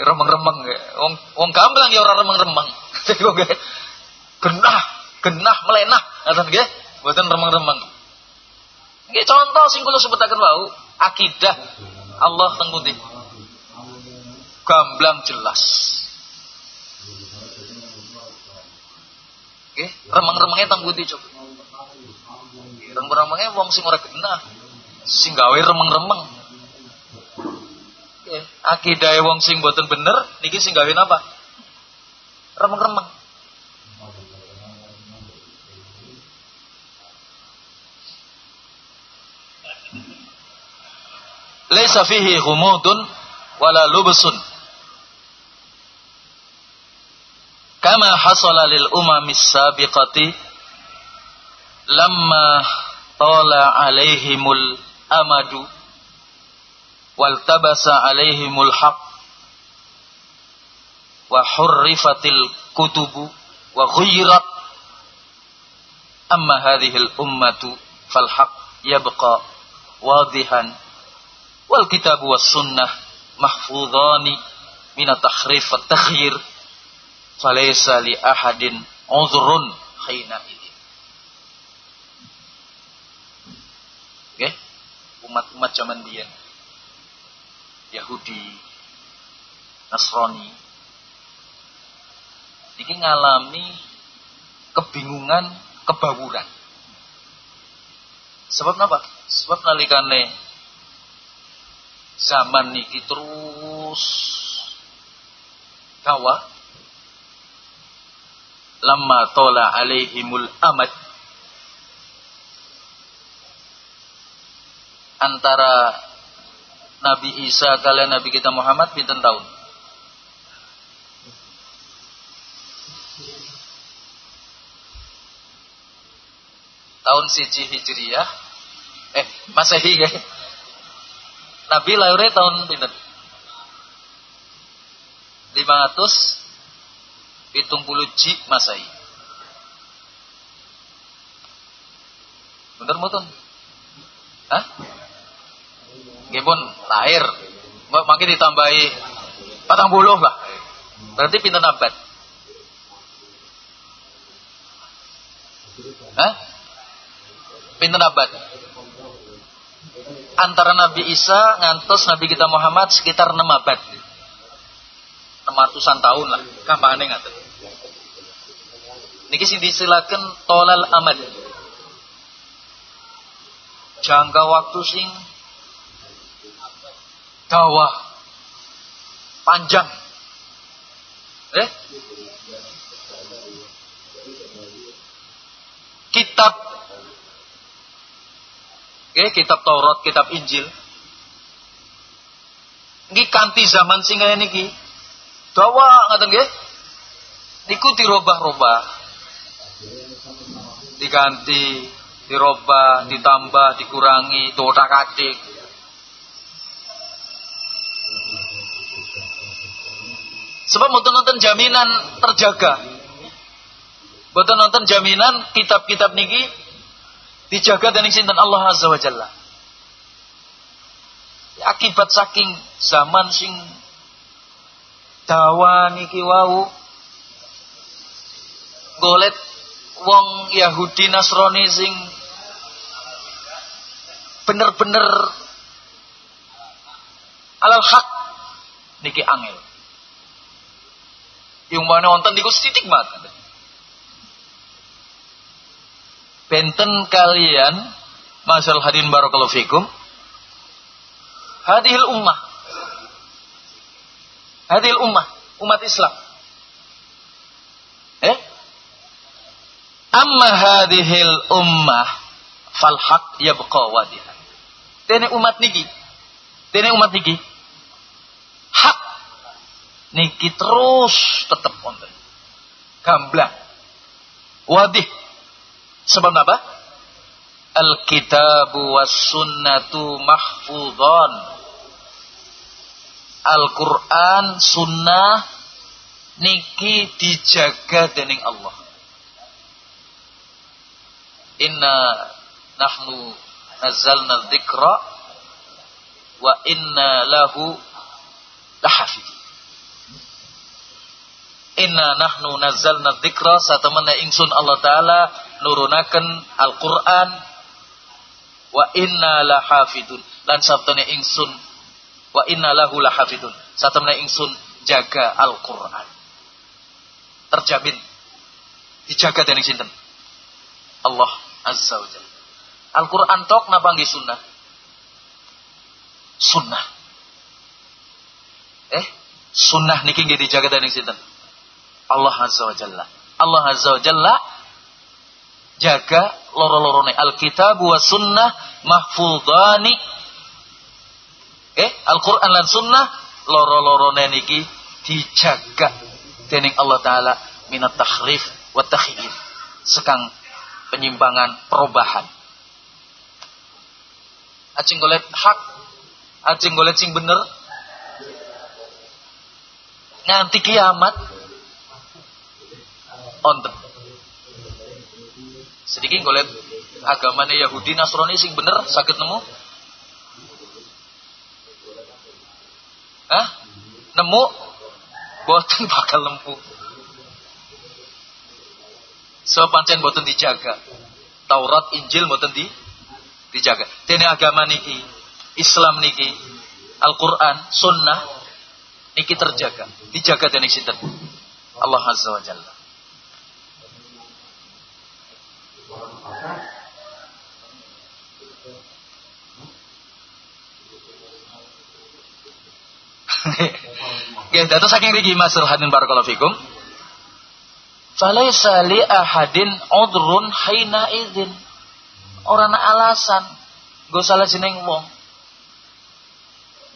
remeng-remeng wong wong gamblang ya ora remeng-remeng. Genah genah melenah. Ngaten nggih mboten remeng-remeng. Nggih contoh sing kula sebutaken wau akidah Allah teng Gamblang jelas. Oke, remeng-remengnya teng pundi coba. Remeng-remengnya wong sing ora genah. Sing gawe remeng-remeng. Oke, akidah wong sing boten bener niki sing gawe napa? Remeng-remeng. Laisa fihi ghumudun wala lubsun kama hasala lil umamis sabiqati lamma tala alaihimul amadu wal tabasa alaihimul haq wa hurrifatil kutubu wa ghayrat amma hadhihi al ummatu fal haq yabqa wadihan wal kitab was sunnah mahfudhani min at-tahrif wa takhyir falaysa li ahadin uzrun khina ini. Okay? umat-umat zaman dia. Yahudi Nasrani. Ini ngalami kebingungan kebawuran. Sebab apa? Sebab nalikane zaman niki terus. Kawa. Lama tola alaihimul amad. Antara Nabi Isa kalian Nabi kita Muhammad pinten tahun? Tahun siji hijriyah eh masehi ya Nabi lahirnya tahun pinten? 500 hitung puluh Ji Masai. Bener mutun? Hah? Nggih pun lahir. Makin ditambahi patang puluh lah. Berarti pinten abad? Hah? Pinten abad? Antara Nabi Isa ngantos Nabi kita Muhammad sekitar 6 abad. 600-an tahun lah, kampanye ngaten. Niki sing disilakan tolal amad. Jangka waktu sing dawa panjang. Eh? Kitab Oke, kitab Taurat, kitab Injil. Niki kanti zaman sing kaya niki. Dawa ngaten nggih. Niku dirobah-robah. Diganti, dirobah, ditambah, dikurangi, dotak-atik. Sebab mau nonton jaminan terjaga. Boten nonton jaminan kitab-kitab niki dijaga dening sinten Allah Azza wa Jalla. Akibat saking zaman sing dawa niki wau golet wong Yahudi Nasrani sing bener-bener alal hak niki angel. Yung mana wonten niku sithik banget. Benten kalian Masal hadin barakallahu fikum. Hadihil ummah. Hadihil ummah Umat Islam. Eh? Amma hadihil ummah Fal haq yabqa wadihan Tene umat niki. Tene umat niki. Hak Niki terus tetap konten Gamblang. Wadih Sebab apa? Al-kitabu was sunnatu mahfudhan. Al-Quran, sunnah, niki dijaga dening Allah. Inna nahnu nazzalna dzikra wa inna lahu lahafidh. Inna nahnu nazzalna dzikra satamana ingsun Allah taala nurunaken Al-Qur'an. Wa inna lahafidun. Lan sabtane ingsun wa inna lahu lahafidun. Satamana ingsun jaga Al-Qur'an. Terjamin. Dijaga dening sinten Allah azza wa jalla. Al-Qur'an tok napa nggih sunnah? Sunnah. Eh? Sunnah niki nggih dijaga dening sinten Allah Azza wa Jalla. Allah Azza wa Jalla jaga loro-lorone Alkitab wa sunnah mahfudhani. Eh, Al-Qur'an lan sunnah loro-lorone niki dijaga dening Allah taala minat takhrif wa takhyir. Sekang penyimpangan perubahan. Acing golet hak, acing golet sing bener. Nganti kiamat onten. Sedikit golek agamanya Yahudi Nasrani sing bener sakit nemu? Hah? Nemu? Boten bakal lempu. So pancen boten dijaga. Taurat, Injil boten di dijaga. Dene agama niki, Islam niki, Al-Qur'an, Sunnah niki terjaga, dijaga dening sinten? Allah Azza wa Jalla. Ya, dados saking rigi masul hadin barakallahu fikum. Falaisa li ahadin udrun haina idzin. Orang alasan go salah jeneng wong.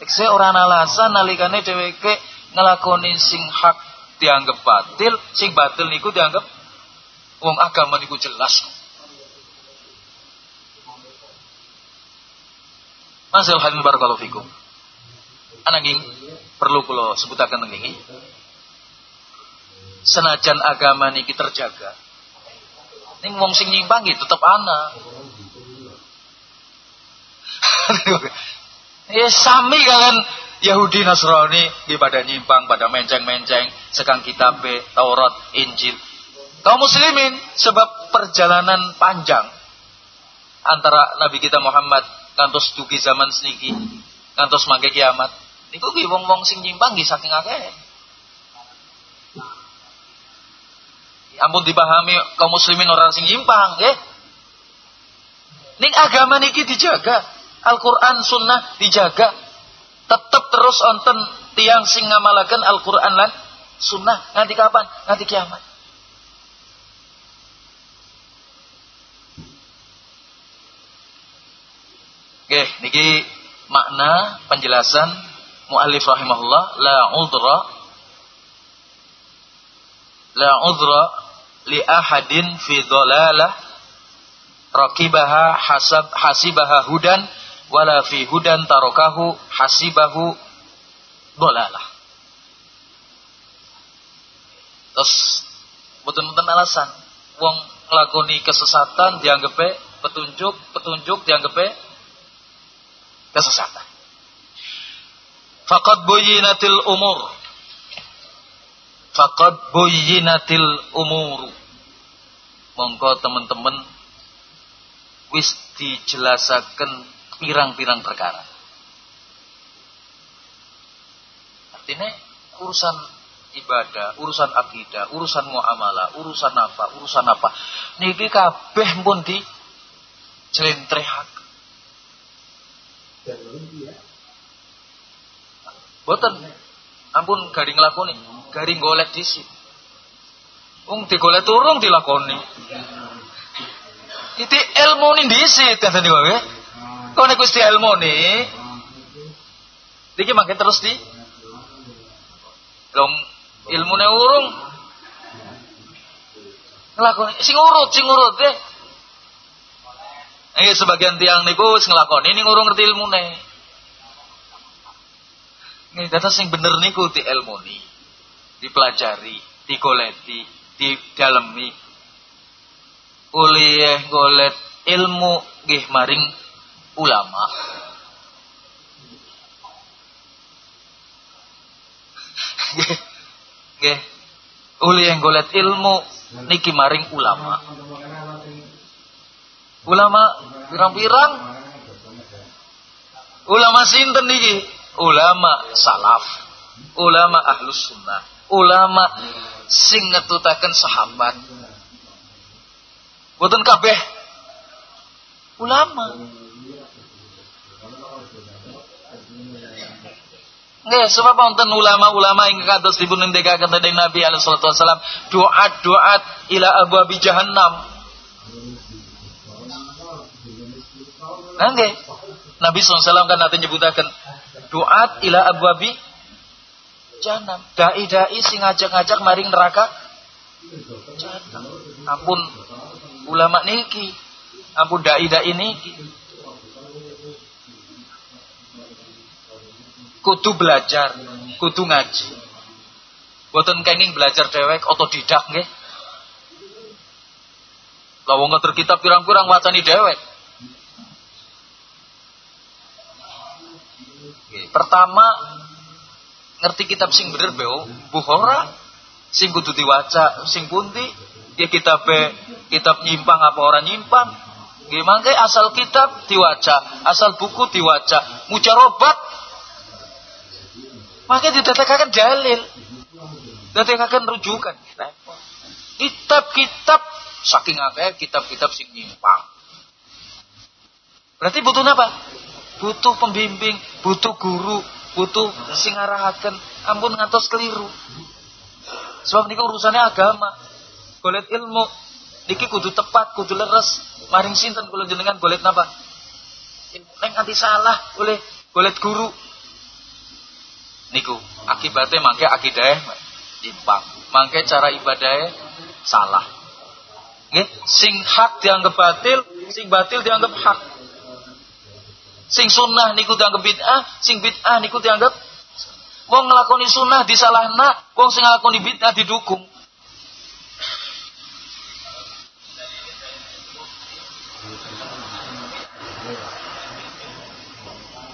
Tekse orang alasan nalikane dheweke ngelakoni sing hak dianggap batil, sing batil niku dianggap wong agama niku jelas. Masul hadin barakallahu fikum. Ananging perlu kula sebutaken niki. Senajan agama niki terjaga. Ning wong sing nyimpang gitu tetep ana. ya sami kalian Yahudi Nasrani di pada nyimpang pada menceng-menceng sekang kitab Taurat Injil kaum muslimin sebab perjalanan panjang antara Nabi kita Muhammad kantos dugi zaman seniki kantos mangke kiamat Niku ki wong-wong sing nyimpang nggih saking akeh. Ampun dipahami kaum muslimin orang sing nyimpang nggih. Ning agama niki dijaga. Al-Qur'an sunnah dijaga. Tetep terus onten tiang sing ngamalaken Al-Qur'an lan sunnah nanti kapan? Nanti kiamat. Oke, niki makna penjelasan muallif rahimahullah la udra la udra li ahadin fi dhalalah rakibaha hasab hasibaha hudan wala fi hudan tarokahu hasibahu dhalalah. Terus betul-betul alasan. Wong nglakoni kesesatan dianggap petunjuk petunjuk dianggap kesesatan faqad buyyinatil umur faqad buyyinatil umur monggo teman-teman wis dijelasaken pirang-pirang perkara artinya urusan ibadah, urusan akidah, urusan muamalah, urusan apa, urusan apa. Niki kabeh pun di jelentrehak. Boten ampun garing lakoni, garing golek dhisik. Wong digolek turung dilakoni. Itu ilmu nih kan tadi gue. Kau nek Gusti ilmu nih. Diki makin terus di. Long ilmu nih urung. Ngelakoni sing urut, sing urut deh. Eh sebagian tiang niku wis nglakoni ning urung ngerti ilmune. Nih data sing bener niku di ilmuni, dipelajari, digoleti, didalemi. Kuliah golet ilmu nggih maring ulama. Nggih. Kuliah golet ilmu niki maring ulama. Ulama pirang-pirang ulama sinten niki? Ulama salaf, ulama ahlus sunnah, ulama sing ngetutaken sahabat. Boten kabeh ulama. Nggih, sebab wonten ulama-ulama ingkang kados dipun ngendikaken dening Nabi alaihi wasallam, doa-doa ila abwabi jahannam. Nggih. Nabi SAW kan nanti nyebutaken doa ila abwabi jahannam. Dai-dai sing ngajak-ngajak maring neraka jahannam. Ampun ulama niki. Ampun dai-dai niki. Kudu belajar, kudu ngaji. Boten kenging belajar dewek otodidak nggih. Lah wong kitab pirang-pirang wacani dewek. Pertama ngerti kitab sing bener beo? Buhora sing kudu diwaca sing pundi? Ya kitab kitab nyimpang apa orang nyimpang? Gimana asal kitab diwaca asal buku diwaca. Mujarobat. Makanya didatakan dalil. Didatakan rujukan. Kitab-kitab saking akeh kitab-kitab sing nyimpang. Berarti butuh apa butuh pembimbing, butuh guru, butuh sing ampun ngantos keliru. Sebab niki urusannya agama. Golet ilmu niki kudu tepat, kudu leres. Maring sinten kula jenengan golet napa? Neng anti salah oleh golet guru. Niku akibatnya mangke akidah timpang. Mangke cara ibadah salah. Nggih, sing hak dianggap batil, sing batil dianggap hak. Sing sunnah niku dianggap bid'ah, sing bid'ah niku dianggap wong nglakoni sunnah disalahna, wong sing nglakoni bid'ah didukung.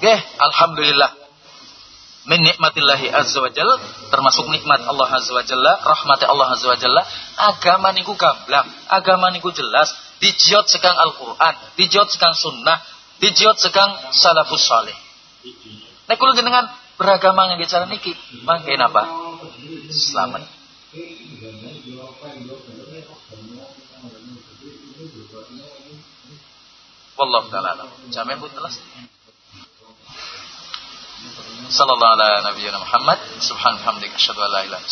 Oke, alhamdulillah. Min nikmatillahi azza wa jalla termasuk nikmat Allah azza wa jalla, rahmat Allah azza wa jalla, agama niku gamblang, agama niku jelas, dijiot sekang Al-Qur'an, dijiot sekang sunnah, dijiot sekang salafus saleh. Nek kula jenengan beragama yang bicara niki, mangke napa? Selamat. Wallahu taala. Jamin pun telas. Sallallahu ala nabiyyina Muhammad. Subhanallah. Asyhadu an la ilaha.